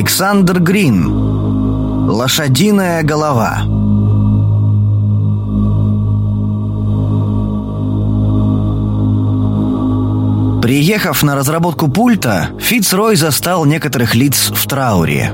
Александр Грин. Лошадиная голова. Приехав на разработку пульта, Фицрой застал некоторых лиц в трауре.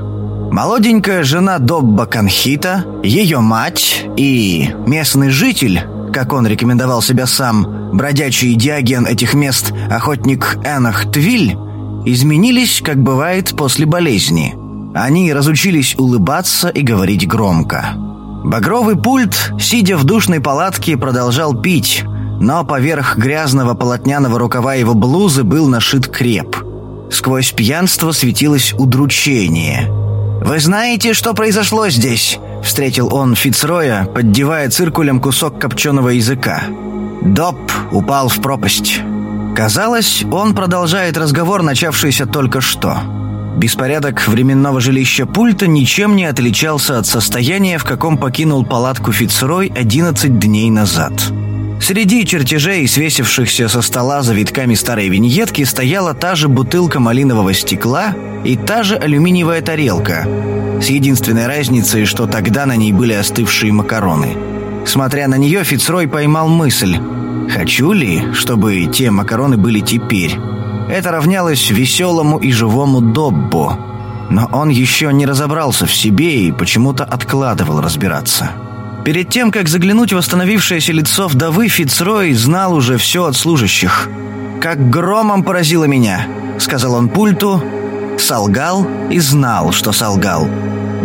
Молоденькая жена Добба Конхита, ее мать и местный житель, как он рекомендовал себя сам, бродячий диаген этих мест, охотник Энах Твиль, изменились, как бывает после болезни. Они разучились улыбаться и говорить громко. Багровый пульт, сидя в душной палатке, продолжал пить, но поверх грязного полотняного рукава его блузы был нашит креп. Сквозь пьянство светилось удручение. «Вы знаете, что произошло здесь?» — встретил он Фицроя, поддевая циркулем кусок копченого языка. Доп упал в пропасть. Казалось, он продолжает разговор, начавшийся только что. Беспорядок временного жилища пульта ничем не отличался от состояния, в каком покинул палатку Фицрой 11 дней назад. Среди чертежей, свесившихся со стола за витками старой виньетки, стояла та же бутылка малинового стекла и та же алюминиевая тарелка, с единственной разницей, что тогда на ней были остывшие макароны. Смотря на нее, Фицрой поймал мысль – Хочу ли, чтобы те макароны были теперь? Это равнялось веселому и живому Доббу. Но он еще не разобрался в себе и почему-то откладывал разбираться. Перед тем, как заглянуть в восстановившееся лицо вдовы, Фицрой знал уже все от служащих. «Как громом поразило меня», — сказал он пульту, солгал и знал, что солгал.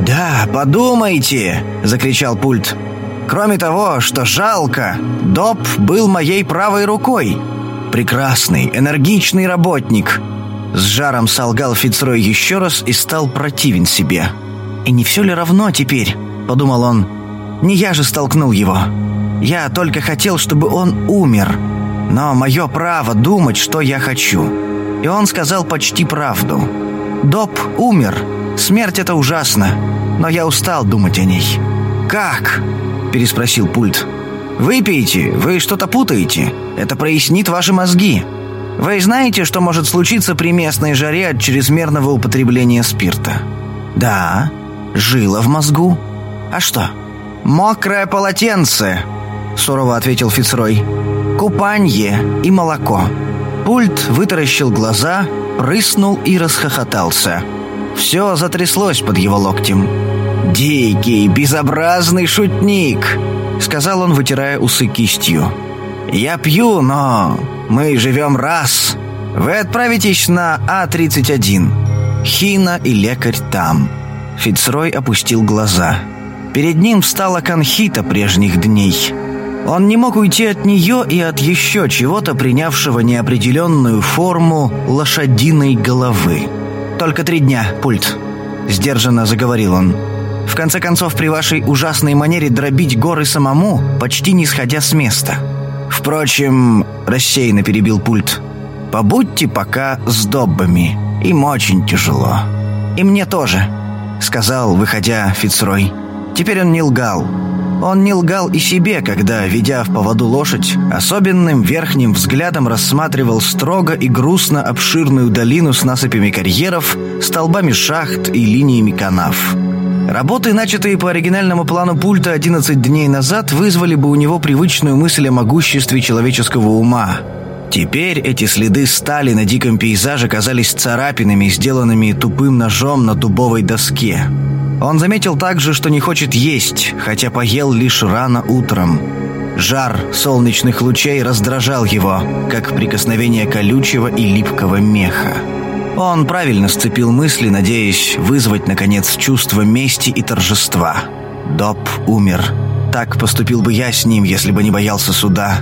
«Да, подумайте!» — закричал пульт. Кроме того, что жалко, Доб был моей правой рукой. Прекрасный, энергичный работник. С жаром солгал Фицрой еще раз и стал противен себе. «И не все ли равно теперь?» — подумал он. «Не я же столкнул его. Я только хотел, чтобы он умер. Но мое право думать, что я хочу». И он сказал почти правду. «Доб умер. Смерть — это ужасно. Но я устал думать о ней». «Как?» переспросил пульт. «Выпейте, вы что-то путаете. Это прояснит ваши мозги. Вы знаете, что может случиться при местной жаре от чрезмерного употребления спирта?» «Да, жило в мозгу. А что?» «Мокрое полотенце», — сурово ответил Фицрой. «Купанье и молоко». Пульт вытаращил глаза, прыснул и расхохотался. Все затряслось под его локтем. «Дикий, безобразный шутник!» — сказал он, вытирая усы кистью. «Я пью, но мы живем раз. Вы отправитесь на А-31. Хина и лекарь там». Фицрой опустил глаза. Перед ним встала конхита прежних дней. Он не мог уйти от нее и от еще чего-то, принявшего неопределенную форму лошадиной головы. «Только три дня, пульт», — сдержанно заговорил он. В конце концов, при вашей ужасной манере дробить горы самому, почти не сходя с места. Впрочем, рассеянно перебил пульт. Побудьте пока с доббами. Им очень тяжело. И мне тоже, сказал, выходя Фицрой. Теперь он не лгал. Он не лгал и себе, когда, ведя в поводу лошадь, особенным верхним взглядом рассматривал строго и грустно обширную долину с насыпями карьеров, столбами шахт и линиями канав. Работы, начатые по оригинальному плану пульта 11 дней назад, вызвали бы у него привычную мысль о могуществе человеческого ума. Теперь эти следы стали на диком пейзаже казались царапинами, сделанными тупым ножом на дубовой доске. Он заметил также, что не хочет есть, хотя поел лишь рано утром. Жар солнечных лучей раздражал его, как прикосновение колючего и липкого меха. Он правильно сцепил мысли, надеясь вызвать, наконец, чувство мести и торжества. Доп умер. Так поступил бы я с ним, если бы не боялся суда.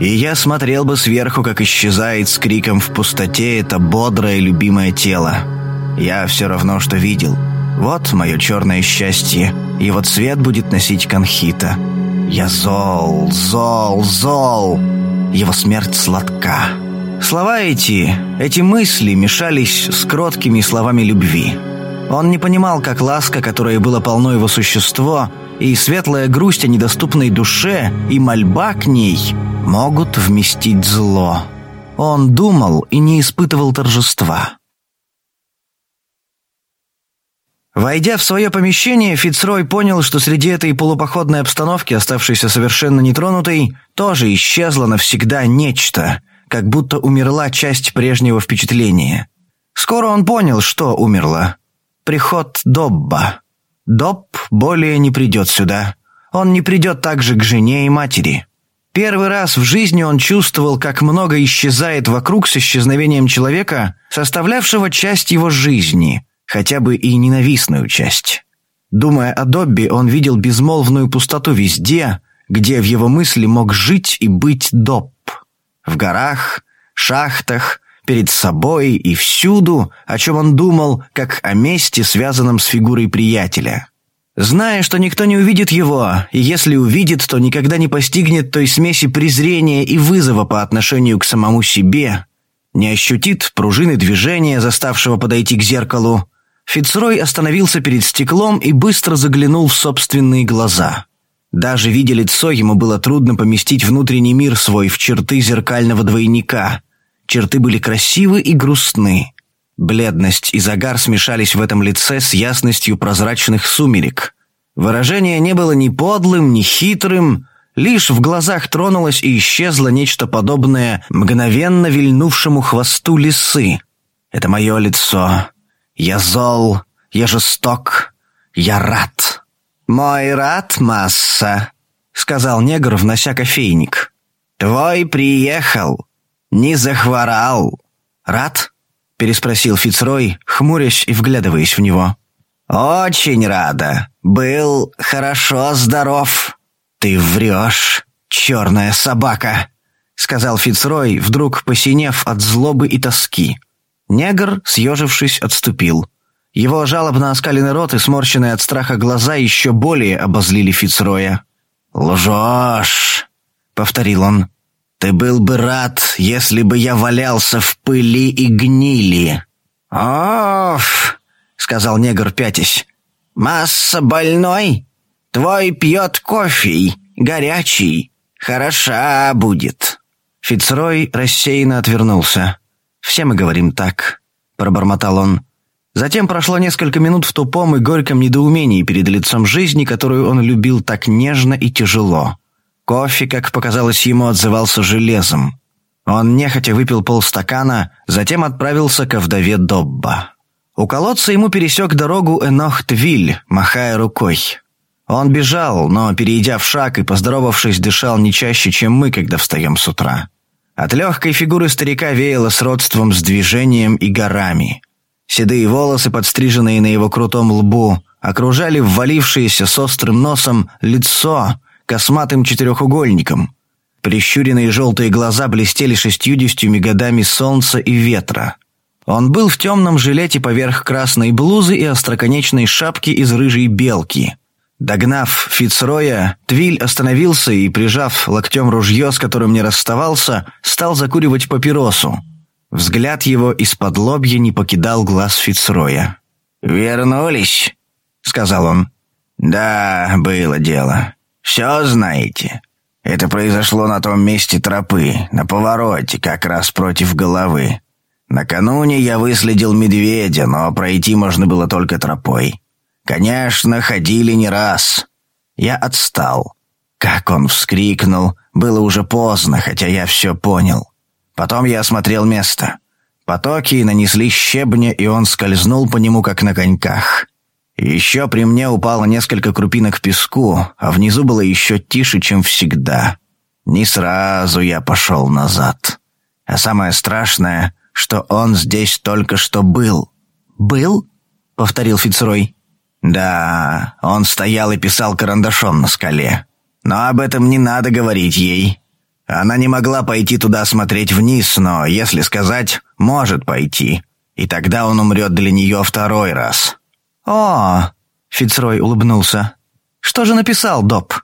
И я смотрел бы сверху, как исчезает с криком в пустоте это бодрое любимое тело. Я все равно, что видел. Вот мое черное счастье. Его цвет будет носить конхита. Я зол, зол, зол. Его смерть сладка. Слова эти, эти мысли мешались с кроткими словами любви. Он не понимал, как ласка, которая была полно его существо, и светлая грусть о недоступной душе, и мольба к ней могут вместить зло. Он думал и не испытывал торжества. Войдя в свое помещение, Фицрой понял, что среди этой полупоходной обстановки, оставшейся совершенно нетронутой, тоже исчезло навсегда нечто, как будто умерла часть прежнего впечатления. Скоро он понял, что умерло. Приход Добба. Добб более не придет сюда. Он не придет также к жене и матери. Первый раз в жизни он чувствовал, как много исчезает вокруг с исчезновением человека, составлявшего часть его жизни, хотя бы и ненавистную часть. Думая о Добби, он видел безмолвную пустоту везде, где в его мысли мог жить и быть Добб. В горах, шахтах, перед собой и всюду, о чем он думал, как о месте, связанном с фигурой приятеля. Зная, что никто не увидит его, и если увидит, то никогда не постигнет той смеси презрения и вызова по отношению к самому себе, не ощутит пружины движения, заставшего подойти к зеркалу, Фицрой остановился перед стеклом и быстро заглянул в собственные глаза. Даже видя лицо, ему было трудно поместить внутренний мир свой в черты зеркального двойника. Черты были красивы и грустны. Бледность и загар смешались в этом лице с ясностью прозрачных сумерек. Выражение не было ни подлым, ни хитрым, лишь в глазах тронулось и исчезло нечто подобное мгновенно вильнувшему хвосту лисы. «Это мое лицо», я зол, я жесток, я рад». «Мой рад, масса», — сказал негр, внося кофейник. «Твой приехал, не захворал». «Рад?» — переспросил Фицрой, хмурясь и вглядываясь в него. «Очень рада. Был хорошо здоров». «Ты врешь, черная собака», — сказал Фицрой, вдруг посинев от злобы и тоски. Негр, съежившись, отступил. Его жалобно оскаленный рот и сморщенные от страха глаза еще более обозлили Фицроя. «Лжешь!» — повторил он. «Ты был бы рад, если бы я валялся в пыли и гнили». «Оф!» — сказал негр, пятясь. «Масса больной? Твой пьет кофе, горячий. Хороша будет». Фицрой рассеянно отвернулся. «Все мы говорим так», — пробормотал он. Затем прошло несколько минут в тупом и горьком недоумении перед лицом жизни, которую он любил так нежно и тяжело. Кофе, как показалось ему, отзывался железом. Он нехотя выпил полстакана, затем отправился ко вдове Добба. У колодца ему пересек дорогу Энох Твиль, махая рукой. Он бежал, но, перейдя в шаг и поздоровавшись, дышал не чаще, чем мы, когда встаем с утра. От легкой фигуры старика веяло сродством с движением и горами. Седые волосы, подстриженные на его крутом лбу, окружали ввалившееся с острым носом лицо косматым четырехугольником. Прищуренные желтые глаза блестели шестьюдесятью годами солнца и ветра. Он был в темном жилете поверх красной блузы и остроконечной шапки из рыжей белки – Догнав Фицроя, Твиль остановился и, прижав локтем ружье, с которым не расставался, стал закуривать папиросу. Взгляд его из-под лобья не покидал глаз Фицроя. «Вернулись», — сказал он. «Да, было дело. Все знаете. Это произошло на том месте тропы, на повороте, как раз против головы. Накануне я выследил медведя, но пройти можно было только тропой. Конечно, ходили не раз. Я отстал. Как он вскрикнул, было уже поздно, хотя я все понял. Потом я осмотрел место. Потоки нанесли щебня, и он скользнул по нему, как на коньках. Еще при мне упало несколько крупинок песку, а внизу было еще тише, чем всегда. Не сразу я пошел назад. А самое страшное, что он здесь только что был. «Был?» — повторил Фицрой. Да, он стоял и писал карандашом на скале. Но об этом не надо говорить ей. Она не могла пойти туда смотреть вниз, но, если сказать, может пойти. И тогда он умрет для нее второй раз. «О!» — Фицрой улыбнулся. «Что же написал Доп?»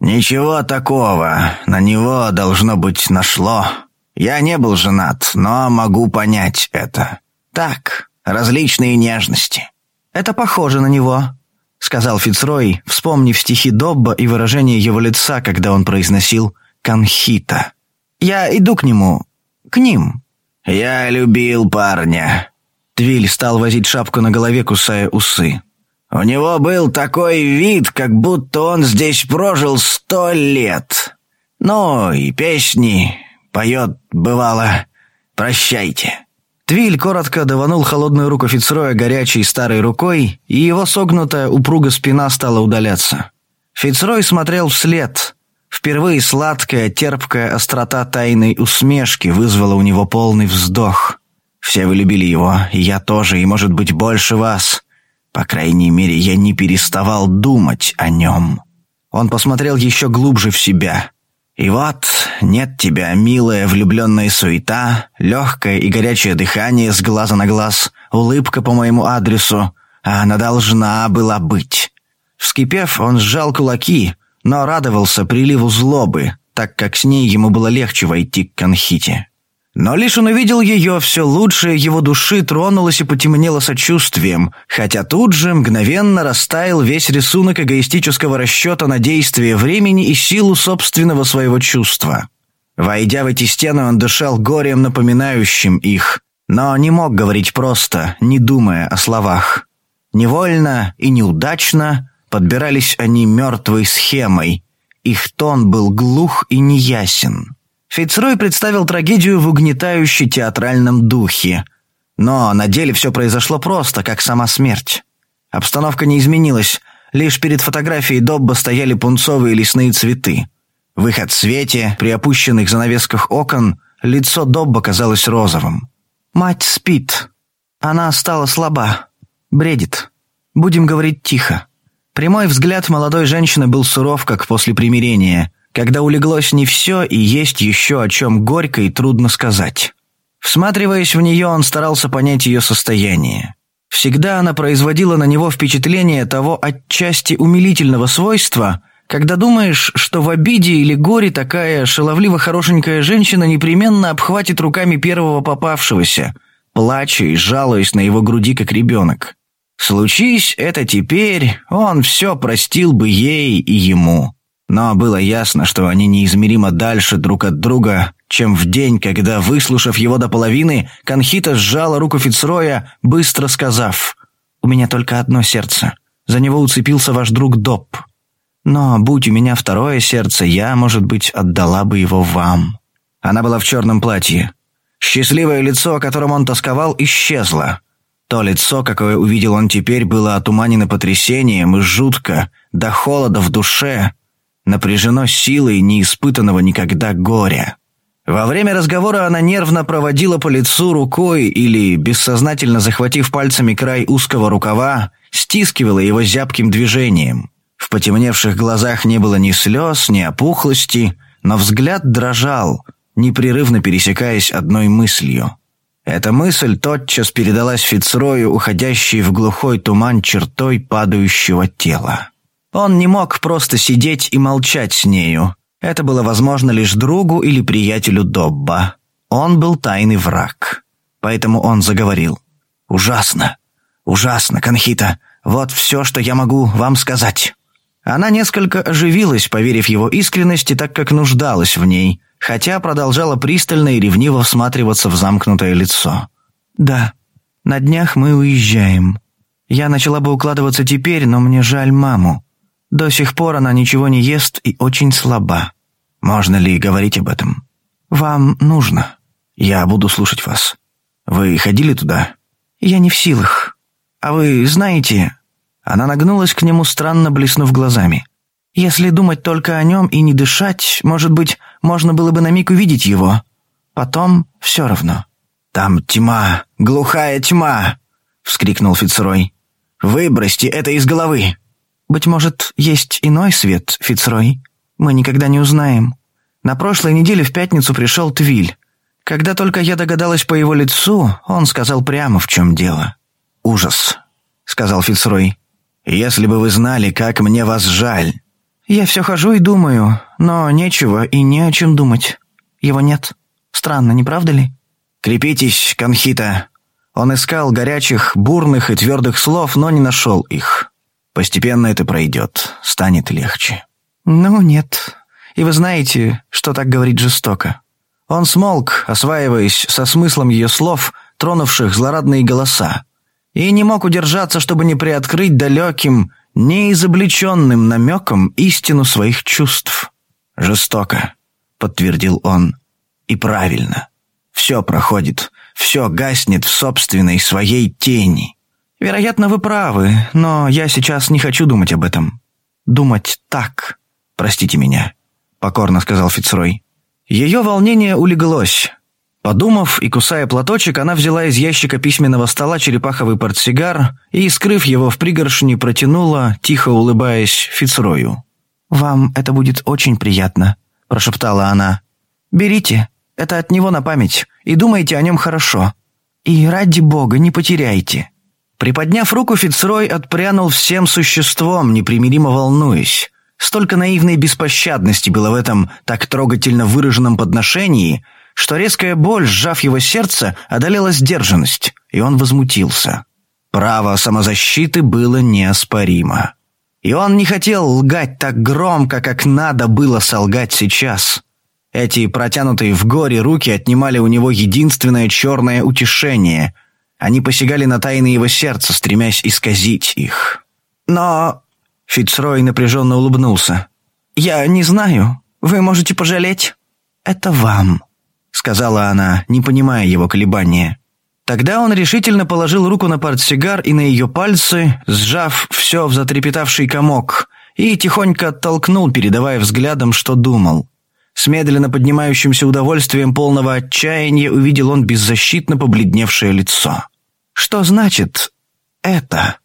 «Ничего такого. На него, должно быть, нашло. Я не был женат, но могу понять это. Так, различные нежности. «Это похоже на него», — сказал Фицрой, вспомнив стихи Добба и выражение его лица, когда он произносил «конхита». «Я иду к нему. К ним». «Я любил парня». Твиль стал возить шапку на голове, кусая усы. У него был такой вид, как будто он здесь прожил сто лет. Ну, и песни поет, бывало. Прощайте». Твиль коротко даванул холодную руку Фицроя горячей старой рукой, и его согнутая упруга спина стала удаляться. Фицрой смотрел вслед. Впервые сладкая, терпкая острота тайной усмешки вызвала у него полный вздох. «Все вы любили его, и я тоже, и, может быть, больше вас. По крайней мере, я не переставал думать о нем». Он посмотрел еще глубже в себя. И вот нет тебя, милая влюбленная суета, легкое и горячее дыхание с глаза на глаз, улыбка по моему адресу, а она должна была быть. Вскипев, он сжал кулаки, но радовался приливу злобы, так как с ней ему было легче войти к Конхите. Но лишь он увидел ее, все лучшее его души тронулось и потемнело сочувствием, хотя тут же мгновенно растаял весь рисунок эгоистического расчета на действие времени и силу собственного своего чувства. Войдя в эти стены, он дышал горем, напоминающим их, но не мог говорить просто, не думая о словах. Невольно и неудачно подбирались они мертвой схемой. Их тон был глух и неясен. Фицрой представил трагедию в угнетающе театральном духе. Но на деле все произошло просто, как сама смерть. Обстановка не изменилась, лишь перед фотографией Добба стояли пунцовые лесные цветы. В их отсвете, при опущенных занавесках окон, лицо Добба казалось розовым. «Мать спит. Она стала слаба. Бредит. Будем говорить тихо». Прямой взгляд молодой женщины был суров, как после примирения – когда улеглось не все и есть еще о чем горько и трудно сказать. Всматриваясь в нее, он старался понять ее состояние. Всегда она производила на него впечатление того отчасти умилительного свойства, когда думаешь, что в обиде или горе такая шаловливо-хорошенькая женщина непременно обхватит руками первого попавшегося, плача и жалуясь на его груди, как ребенок. Случись это теперь, он все простил бы ей и ему. Но было ясно, что они неизмеримо дальше друг от друга, чем в день, когда, выслушав его до половины, Конхита сжала руку Фицроя, быстро сказав «У меня только одно сердце. За него уцепился ваш друг Доп. Но будь у меня второе сердце, я, может быть, отдала бы его вам». Она была в черном платье. Счастливое лицо, о котором он тосковал, исчезло. То лицо, какое увидел он теперь, было отуманено потрясением и жутко, до холода в душе, напряжено силой неиспытанного никогда горя. Во время разговора она нервно проводила по лицу рукой или, бессознательно захватив пальцами край узкого рукава, стискивала его зябким движением. В потемневших глазах не было ни слез, ни опухлости, но взгляд дрожал, непрерывно пересекаясь одной мыслью. Эта мысль тотчас передалась Фицрою, уходящей в глухой туман чертой падающего тела. Он не мог просто сидеть и молчать с нею. Это было возможно лишь другу или приятелю Добба. Он был тайный враг. Поэтому он заговорил. «Ужасно! Ужасно, Конхита! Вот все, что я могу вам сказать!» Она несколько оживилась, поверив его искренности, так как нуждалась в ней, хотя продолжала пристально и ревниво всматриваться в замкнутое лицо. «Да, на днях мы уезжаем. Я начала бы укладываться теперь, но мне жаль маму. До сих пор она ничего не ест и очень слаба. Можно ли говорить об этом? Вам нужно. Я буду слушать вас. Вы ходили туда? Я не в силах. А вы знаете... Она нагнулась к нему, странно блеснув глазами. «Если думать только о нем и не дышать, может быть, можно было бы на миг увидеть его. Потом все равно». «Там тьма, глухая тьма!» — вскрикнул Фицрой. «Выбросьте это из головы!» Быть может, есть иной свет, Фицрой? Мы никогда не узнаем. На прошлой неделе в пятницу пришел Твиль. Когда только я догадалась по его лицу, он сказал прямо, в чем дело. «Ужас», — сказал Фицрой. «Если бы вы знали, как мне вас жаль». «Я все хожу и думаю, но нечего и не о чем думать. Его нет. Странно, не правда ли?» «Крепитесь, Конхита». Он искал горячих, бурных и твердых слов, но не нашел их. Постепенно это пройдет, станет легче». «Ну, нет. И вы знаете, что так говорить жестоко». Он смолк, осваиваясь со смыслом ее слов, тронувших злорадные голоса. и не мог удержаться, чтобы не приоткрыть далеким, неизобличенным намеком истину своих чувств. «Жестоко», — подтвердил он, — «и правильно. Все проходит, все гаснет в собственной своей тени». «Вероятно, вы правы, но я сейчас не хочу думать об этом. Думать так. Простите меня», — покорно сказал Фицрой. Ее волнение улеглось. Подумав и кусая платочек, она взяла из ящика письменного стола черепаховый портсигар и, скрыв его в пригоршни, протянула, тихо улыбаясь, Фицрою. «Вам это будет очень приятно», – прошептала она. «Берите, это от него на память, и думайте о нем хорошо. И ради бога не потеряйте». Приподняв руку, Фицрой отпрянул всем существом, непримиримо волнуясь. Столько наивной беспощадности было в этом так трогательно выраженном подношении, что резкая боль, сжав его сердце, одолела сдержанность, и он возмутился. Право самозащиты было неоспоримо. И он не хотел лгать так громко, как надо было солгать сейчас. Эти протянутые в горе руки отнимали у него единственное черное утешение. Они посягали на тайны его сердца, стремясь исказить их. «Но...» — Фицрой напряженно улыбнулся. «Я не знаю. Вы можете пожалеть. Это вам», — сказала она, не понимая его колебания. Тогда он решительно положил руку на портсигар и на ее пальцы, сжав все в затрепетавший комок, и тихонько оттолкнул, передавая взглядом, что думал. С медленно поднимающимся удовольствием полного отчаяния увидел он беззащитно побледневшее лицо. «Что значит это?»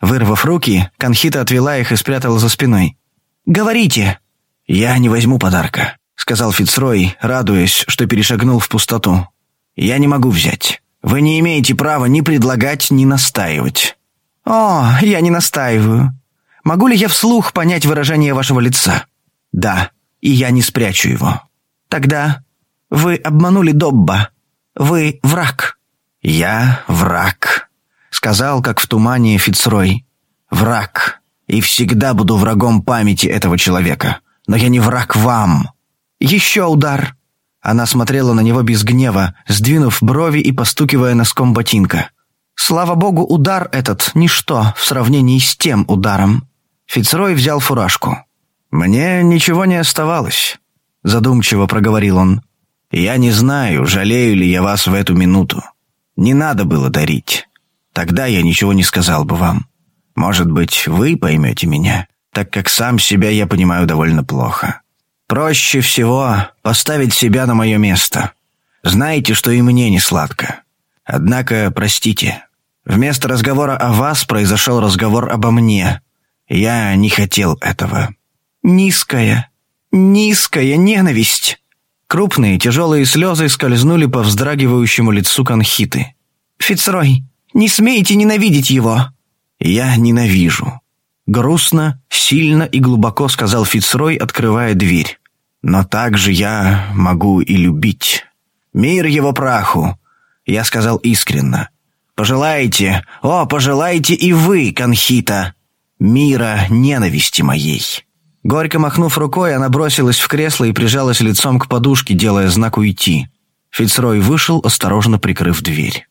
Вырвав руки, Конхита отвела их и спрятала за спиной. «Говорите!» «Я не возьму подарка», — сказал Фицрой, радуясь, что перешагнул в пустоту. «Я не могу взять. Вы не имеете права ни предлагать, ни настаивать». «О, я не настаиваю. Могу ли я вслух понять выражение вашего лица?» «Да, и я не спрячу его». «Тогда вы обманули Добба. Вы враг». «Я враг», — сказал, как в тумане Фицрой. «Враг. И всегда буду врагом памяти этого человека. Но я не враг вам». «Еще удар», она смотрела на него без гнева, сдвинув брови и постукивая носком ботинка. Слава богу, удар этот – ничто в сравнении с тем ударом. Фицрой взял фуражку. «Мне ничего не оставалось», – задумчиво проговорил он. «Я не знаю, жалею ли я вас в эту минуту. Не надо было дарить. Тогда я ничего не сказал бы вам. Может быть, вы поймете меня, так как сам себя я понимаю довольно плохо. Проще всего поставить себя на мое место. Знаете, что и мне не сладко. Однако, простите, вместо разговора о вас произошел разговор обо мне. Я не хотел этого. Низкая, низкая ненависть. Крупные тяжелые слезы скользнули по вздрагивающему лицу конхиты. «Фицрой, не смейте ненавидеть его!» «Я ненавижу. Грустно, сильно и глубоко сказал Фицрой, открывая дверь. «Но также я могу и любить. Мир его праху!» Я сказал искренно. «Пожелайте, о, пожелайте и вы, Конхита, мира ненависти моей!» Горько махнув рукой, она бросилась в кресло и прижалась лицом к подушке, делая знак уйти. Фицрой вышел, осторожно прикрыв дверь.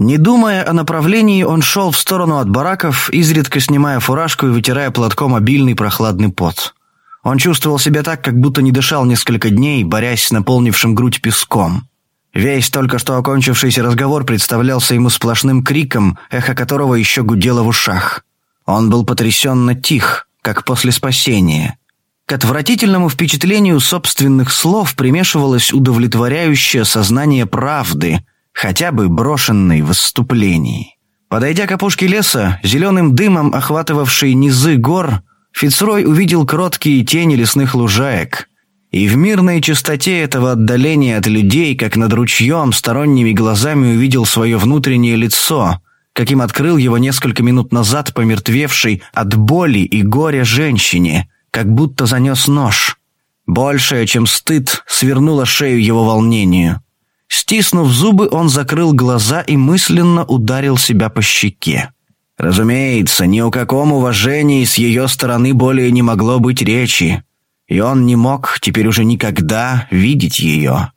Не думая о направлении, он шел в сторону от бараков, изредка снимая фуражку и вытирая платком обильный прохладный пот. Он чувствовал себя так, как будто не дышал несколько дней, борясь с наполнившим грудь песком. Весь только что окончившийся разговор представлялся ему сплошным криком, эхо которого еще гудело в ушах. Он был потрясенно тих, как после спасения. К отвратительному впечатлению собственных слов примешивалось удовлетворяющее сознание правды, хотя бы брошенный в выступлении. Подойдя к опушке леса, зеленым дымом охватывавший низы гор, Фицрой увидел кроткие тени лесных лужаек. И в мирной чистоте этого отдаления от людей, как над ручьем, сторонними глазами увидел свое внутреннее лицо, каким открыл его несколько минут назад помертвевший от боли и горя женщине, как будто занес нож. Большее, чем стыд, свернуло шею его волнению. Стиснув зубы, он закрыл глаза и мысленно ударил себя по щеке. Разумеется, ни о каком уважении с ее стороны более не могло быть речи, и он не мог теперь уже никогда видеть ее.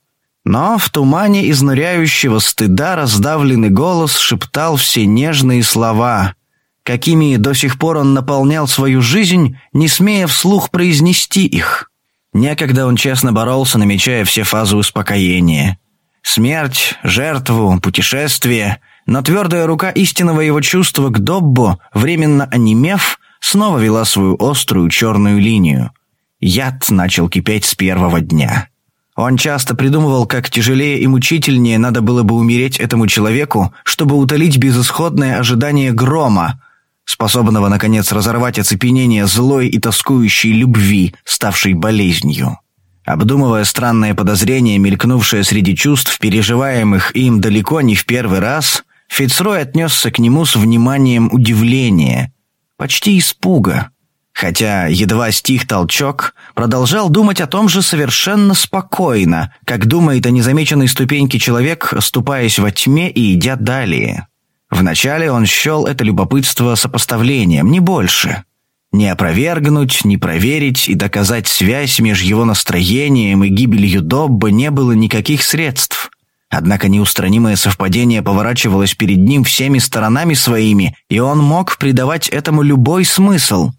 Но в тумане изнуряющего стыда раздавленный голос шептал все нежные слова, какими до сих пор он наполнял свою жизнь, не смея вслух произнести их. Некогда он честно боролся, намечая все фазы успокоения. Смерть, жертву, путешествие, но твердая рука истинного его чувства к Доббо, временно онемев, снова вела свою острую черную линию. Яд начал кипеть с первого дня. Он часто придумывал, как тяжелее и мучительнее надо было бы умереть этому человеку, чтобы утолить безысходное ожидание грома, способного, наконец, разорвать оцепенение злой и тоскующей любви, ставшей болезнью. Обдумывая странное подозрение, мелькнувшее среди чувств, переживаемых им далеко не в первый раз, Фицрой отнесся к нему с вниманием удивления, почти испуга. Хотя едва стих толчок, продолжал думать о том же совершенно спокойно, как думает о незамеченной ступеньке человек, ступаясь во тьме и идя далее. Вначале он счел это любопытство сопоставлением, не больше. Не опровергнуть, не проверить и доказать связь между его настроением и гибелью Добба не было никаких средств. Однако неустранимое совпадение поворачивалось перед ним всеми сторонами своими, и он мог придавать этому любой смысл.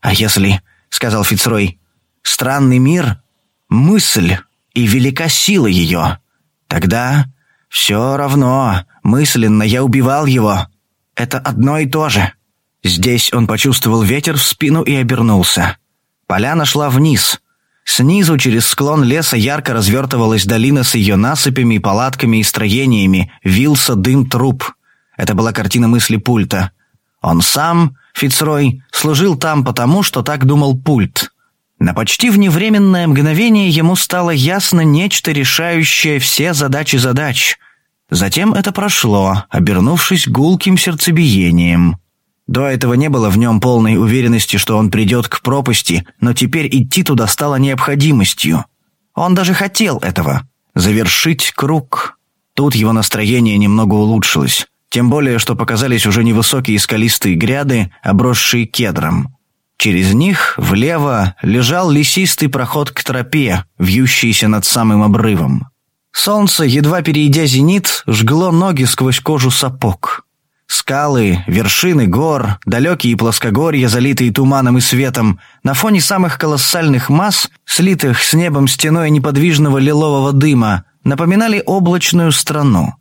«А если, — сказал Фицрой, — странный мир — мысль, и велика сила ее, тогда все равно, мысленно я убивал его. Это одно и то же». Здесь он почувствовал ветер в спину и обернулся. Поляна шла вниз — Снизу, через склон леса, ярко развертывалась долина с ее насыпями, палатками и строениями, вился дым труп. Это была картина мысли пульта. Он сам, Фицрой, служил там потому, что так думал пульт. На почти вневременное мгновение ему стало ясно нечто, решающее все задачи задач. Затем это прошло, обернувшись гулким сердцебиением. До этого не было в нем полной уверенности, что он придет к пропасти, но теперь идти туда стало необходимостью. Он даже хотел этого — завершить круг. Тут его настроение немного улучшилось. Тем более, что показались уже невысокие скалистые гряды, обросшие кедром. Через них влево лежал лесистый проход к тропе, вьющийся над самым обрывом. Солнце, едва перейдя зенит, жгло ноги сквозь кожу сапог. Скалы, вершины гор, далекие плоскогорья, залитые туманом и светом, на фоне самых колоссальных масс, слитых с небом стеной неподвижного лилового дыма, напоминали облачную страну.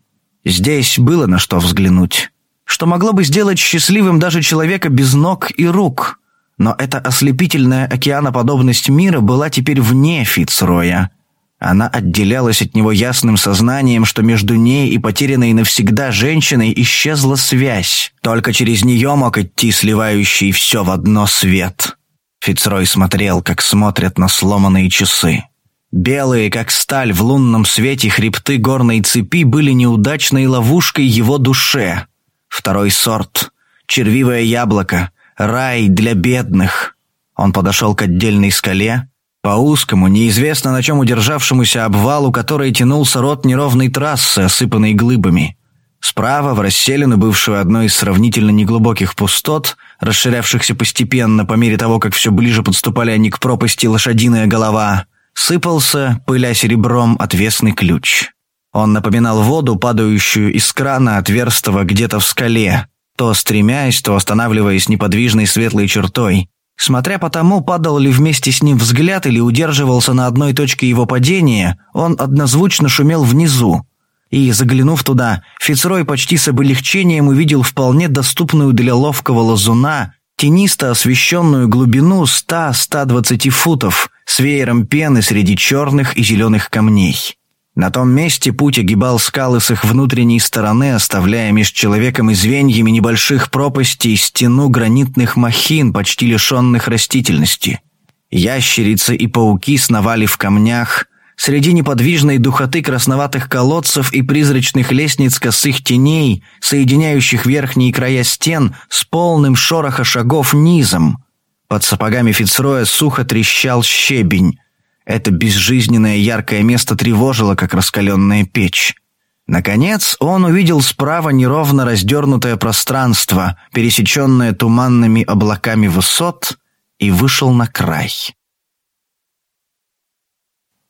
Здесь было на что взглянуть. Что могло бы сделать счастливым даже человека без ног и рук. Но эта ослепительная океаноподобность мира была теперь вне Фицроя. Она отделялась от него ясным сознанием, что между ней и потерянной навсегда женщиной исчезла связь. Только через нее мог идти сливающий все в одно свет. Фицрой смотрел, как смотрят на сломанные часы. Белые, как сталь в лунном свете, хребты горной цепи были неудачной ловушкой его душе. Второй сорт. Червивое яблоко. Рай для бедных. Он подошел к отдельной скале, по узкому, неизвестно на чем удержавшемуся обвалу, который тянулся рот неровной трассы, осыпанной глыбами. Справа, в расселину, бывшую одной из сравнительно неглубоких пустот, расширявшихся постепенно по мере того, как все ближе подступали они к пропасти лошадиная голова, сыпался, пыля серебром, отвесный ключ. Он напоминал воду, падающую из крана, отверстого где-то в скале, то стремясь, то останавливаясь неподвижной светлой чертой, Смотря по тому, падал ли вместе с ним взгляд или удерживался на одной точке его падения, он однозвучно шумел внизу. И, заглянув туда, Фицрой почти с облегчением увидел вполне доступную для ловкого лазуна тенисто освещенную глубину 100-120 футов с веером пены среди черных и зеленых камней. На том месте путь огибал скалы с их внутренней стороны, оставляя меж человеком и звеньями небольших пропастей стену гранитных махин, почти лишенных растительности. Ящерицы и пауки сновали в камнях, среди неподвижной духоты красноватых колодцев и призрачных лестниц косых теней, соединяющих верхние края стен с полным шороха шагов низом. Под сапогами Фицроя сухо трещал щебень. Это безжизненное яркое место тревожило, как раскаленная печь. Наконец он увидел справа неровно раздернутое пространство, пересеченное туманными облаками высот, и вышел на край.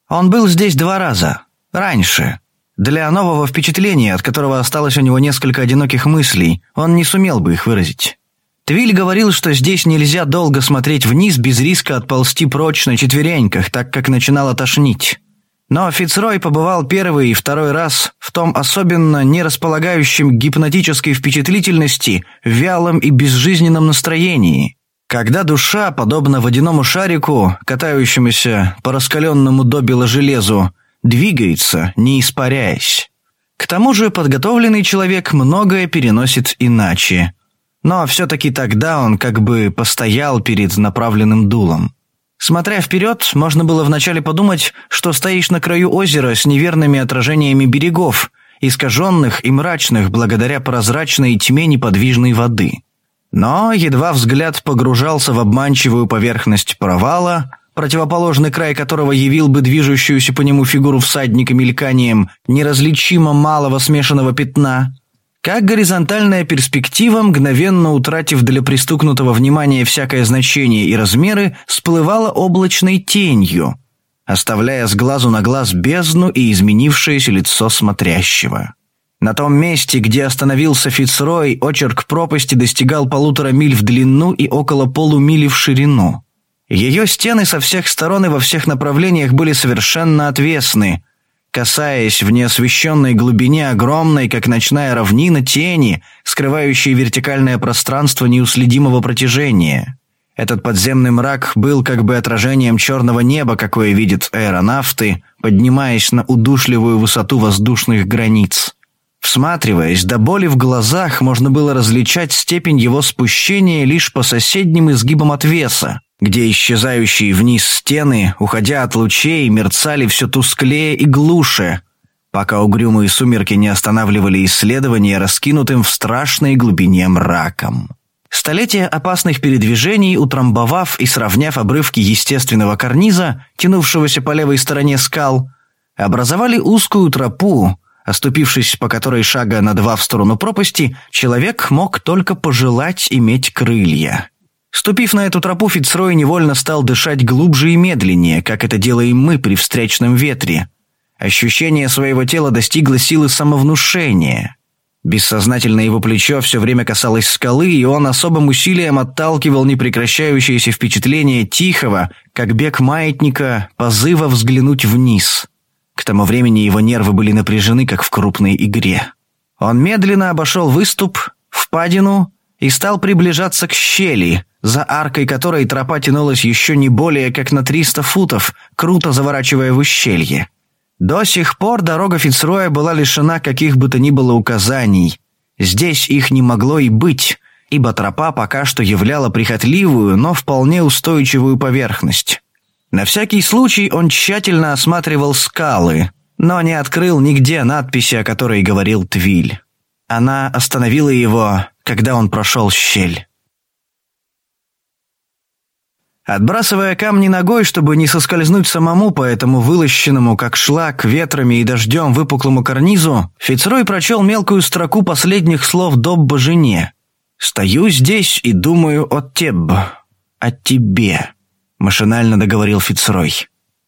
Он был здесь два раза. Раньше. Для нового впечатления, от которого осталось у него несколько одиноких мыслей, он не сумел бы их выразить. Твиль говорил, что здесь нельзя долго смотреть вниз без риска отползти прочь на четвереньках, так как начинало тошнить. Но Фицрой побывал первый и второй раз в том особенно не располагающем гипнотической впечатлительности, вялом и безжизненном настроении. Когда душа, подобно водяному шарику, катающемуся по раскаленному добело железу, двигается, не испаряясь. К тому же подготовленный человек многое переносит иначе. Но все-таки тогда он как бы постоял перед направленным дулом. Смотря вперед, можно было вначале подумать, что стоишь на краю озера с неверными отражениями берегов, искаженных и мрачных благодаря прозрачной тьме неподвижной воды. Но едва взгляд погружался в обманчивую поверхность провала, противоположный край которого явил бы движущуюся по нему фигуру всадника мельканием неразличимо малого смешанного пятна, как горизонтальная перспектива, мгновенно утратив для пристукнутого внимания всякое значение и размеры, всплывала облачной тенью, оставляя с глазу на глаз бездну и изменившееся лицо смотрящего. На том месте, где остановился Фицрой, очерк пропасти достигал полутора миль в длину и около полумили в ширину. Ее стены со всех сторон и во всех направлениях были совершенно отвесны – касаясь в неосвещенной глубине огромной, как ночная равнина, тени, скрывающей вертикальное пространство неуследимого протяжения. Этот подземный мрак был как бы отражением черного неба, какое видят аэронавты, поднимаясь на удушливую высоту воздушных границ. Всматриваясь до боли в глазах, можно было различать степень его спущения лишь по соседним изгибам отвеса где исчезающие вниз стены, уходя от лучей, мерцали все тусклее и глуше, пока угрюмые сумерки не останавливали исследования раскинутым в страшной глубине мраком. Столетия опасных передвижений, утрамбовав и сравняв обрывки естественного карниза, тянувшегося по левой стороне скал, образовали узкую тропу, оступившись по которой шага на два в сторону пропасти, человек мог только пожелать иметь крылья. Ступив на эту тропу, Фицрой невольно стал дышать глубже и медленнее, как это делаем мы при встречном ветре. Ощущение своего тела достигло силы самовнушения. Бессознательно его плечо все время касалось скалы, и он особым усилием отталкивал непрекращающееся впечатление тихого, как бег маятника, позыва взглянуть вниз. К тому времени его нервы были напряжены, как в крупной игре. Он медленно обошел выступ, впадину и стал приближаться к щели, за аркой которой тропа тянулась еще не более как на 300 футов, круто заворачивая в ущелье. До сих пор дорога Фицроя была лишена каких бы то ни было указаний. Здесь их не могло и быть, ибо тропа пока что являла прихотливую, но вполне устойчивую поверхность. На всякий случай он тщательно осматривал скалы, но не открыл нигде надписи, о которой говорил Твиль. Она остановила его, когда он прошел щель. Отбрасывая камни ногой, чтобы не соскользнуть самому по этому вылощенному, как шлак, ветрами и дождем выпуклому карнизу, Фицрой прочел мелкую строку последних слов Добба жене. «Стою здесь и думаю о теб, о тебе», — машинально договорил Фицрой.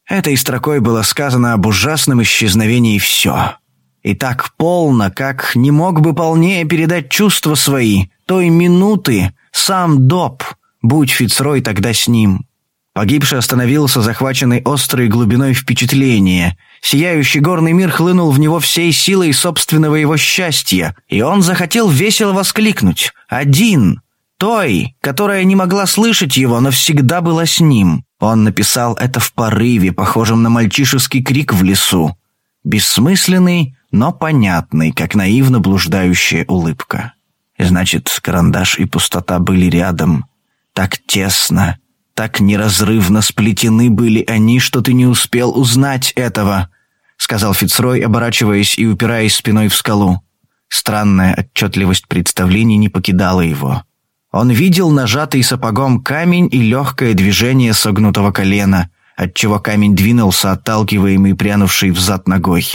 Этой строкой было сказано об ужасном исчезновении все. И так полно, как не мог бы полнее передать чувства свои, той минуты, сам Доб — Будь Фицрой тогда с ним. Погибший остановился, захваченный острой глубиной впечатления. Сияющий горный мир хлынул в него всей силой собственного его счастья, и он захотел весело воскликнуть «Один!» Той, которая не могла слышать его, но всегда была с ним. Он написал это в порыве, похожем на мальчишеский крик в лесу. Бессмысленный, но понятный, как наивно блуждающая улыбка. Значит, карандаш и пустота были рядом, так тесно, так неразрывно сплетены были они, что ты не успел узнать этого», — сказал Фицрой, оборачиваясь и упираясь спиной в скалу. Странная отчетливость представлений не покидала его. Он видел нажатый сапогом камень и легкое движение согнутого колена, отчего камень двинулся, отталкиваемый прянувший взад ногой.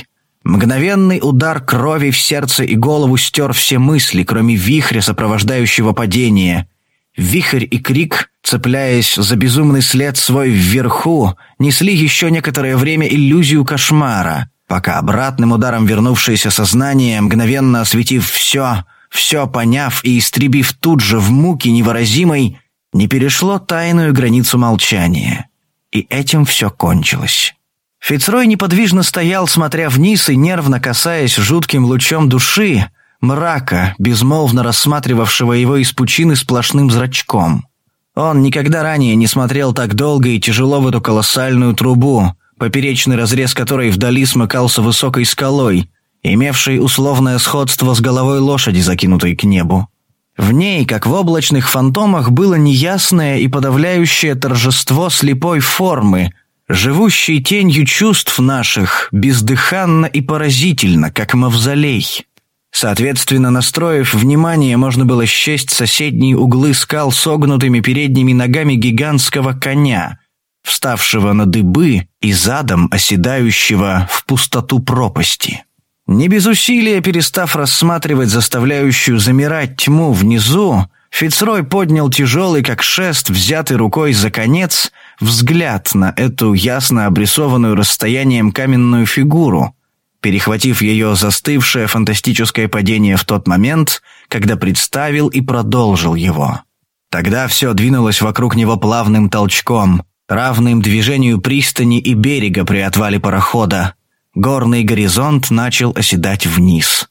Мгновенный удар крови в сердце и голову стер все мысли, кроме вихря, сопровождающего падение — Вихрь и крик, цепляясь за безумный след свой вверху, несли еще некоторое время иллюзию кошмара. пока обратным ударом вернувшееся сознание, мгновенно осветив все, все поняв и истребив тут же в муке невыразимой, не перешло тайную границу молчания. И этим все кончилось. Фицрой неподвижно стоял, смотря вниз и нервно касаясь жутким лучом души, мрака, безмолвно рассматривавшего его из пучины сплошным зрачком. Он никогда ранее не смотрел так долго и тяжело в эту колоссальную трубу, поперечный разрез которой вдали смыкался высокой скалой, имевшей условное сходство с головой лошади, закинутой к небу. В ней, как в облачных фантомах, было неясное и подавляющее торжество слепой формы, живущей тенью чувств наших, бездыханно и поразительно, как мавзолей. Соответственно, настроив внимание, можно было счесть соседние углы скал согнутыми передними ногами гигантского коня, вставшего на дыбы и задом оседающего в пустоту пропасти. Не без усилия перестав рассматривать заставляющую замирать тьму внизу, Фицрой поднял тяжелый, как шест, взятый рукой за конец, взгляд на эту ясно обрисованную расстоянием каменную фигуру, перехватив ее застывшее фантастическое падение в тот момент, когда представил и продолжил его. Тогда все двинулось вокруг него плавным толчком, равным движению пристани и берега при отвале парохода. Горный горизонт начал оседать вниз.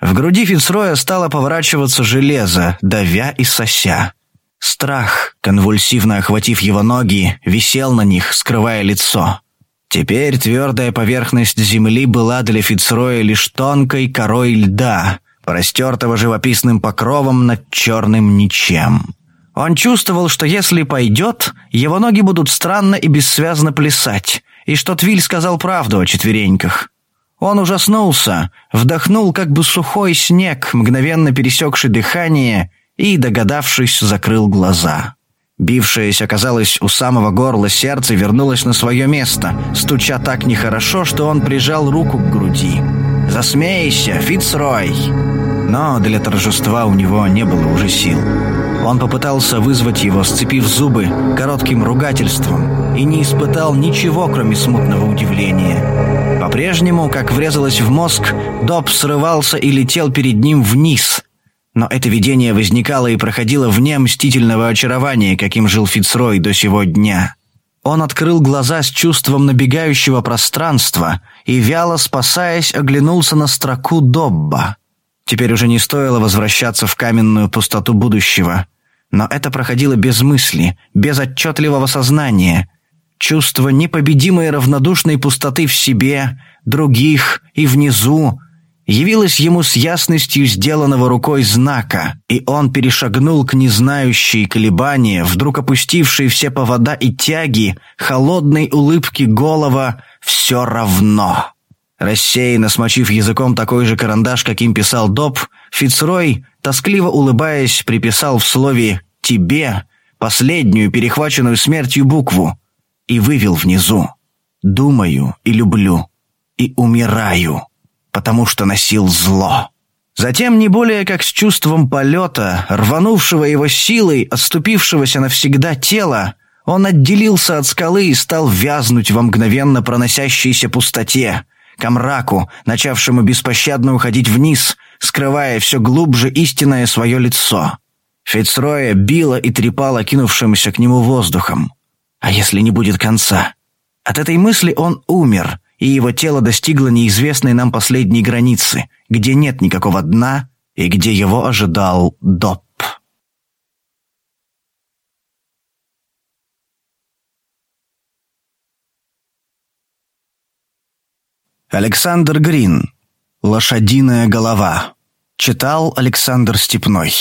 В груди Фицроя стало поворачиваться железо, давя и сося. Страх, конвульсивно охватив его ноги, висел на них, скрывая лицо. Теперь твердая поверхность земли была для Фицроя лишь тонкой корой льда, простертого живописным покровом над черным ничем. Он чувствовал, что если пойдет, его ноги будут странно и бессвязно плясать, и что Твиль сказал правду о четвереньках. Он ужаснулся, вдохнул как бы сухой снег, мгновенно пересекший дыхание, и, догадавшись, закрыл глаза. Бившееся, казалось, у самого горла сердце вернулось на свое место, стуча так нехорошо, что он прижал руку к груди. «Засмейся, Фицрой!» Но для торжества у него не было уже сил. Он попытался вызвать его, сцепив зубы, коротким ругательством, и не испытал ничего, кроме смутного удивления. По-прежнему, как врезалось в мозг, Доб срывался и летел перед ним вниз, но это видение возникало и проходило вне мстительного очарования, каким жил Фицрой до сего дня. Он открыл глаза с чувством набегающего пространства и, вяло спасаясь, оглянулся на строку Добба. Теперь уже не стоило возвращаться в каменную пустоту будущего. Но это проходило без мысли, без отчетливого сознания. Чувство непобедимой равнодушной пустоты в себе, других и внизу, явилась ему с ясностью сделанного рукой знака, и он перешагнул к незнающей колебания, вдруг опустившей все повода и тяги, холодной улыбки голова «все равно». Рассеянно смочив языком такой же карандаш, каким писал Доб, Фицрой, тоскливо улыбаясь, приписал в слове «тебе» последнюю перехваченную смертью букву и вывел внизу «думаю и люблю и умираю» потому что носил зло. Затем, не более как с чувством полета, рванувшего его силой, отступившегося навсегда тела, он отделился от скалы и стал вязнуть во мгновенно проносящейся пустоте, к мраку, начавшему беспощадно уходить вниз, скрывая все глубже истинное свое лицо. Фицроя била и трепала кинувшимся к нему воздухом. А если не будет конца? От этой мысли он умер, и его тело достигло неизвестной нам последней границы, где нет никакого дна и где его ожидал Доп. Александр Грин. «Лошадиная голова». Читал Александр Степной.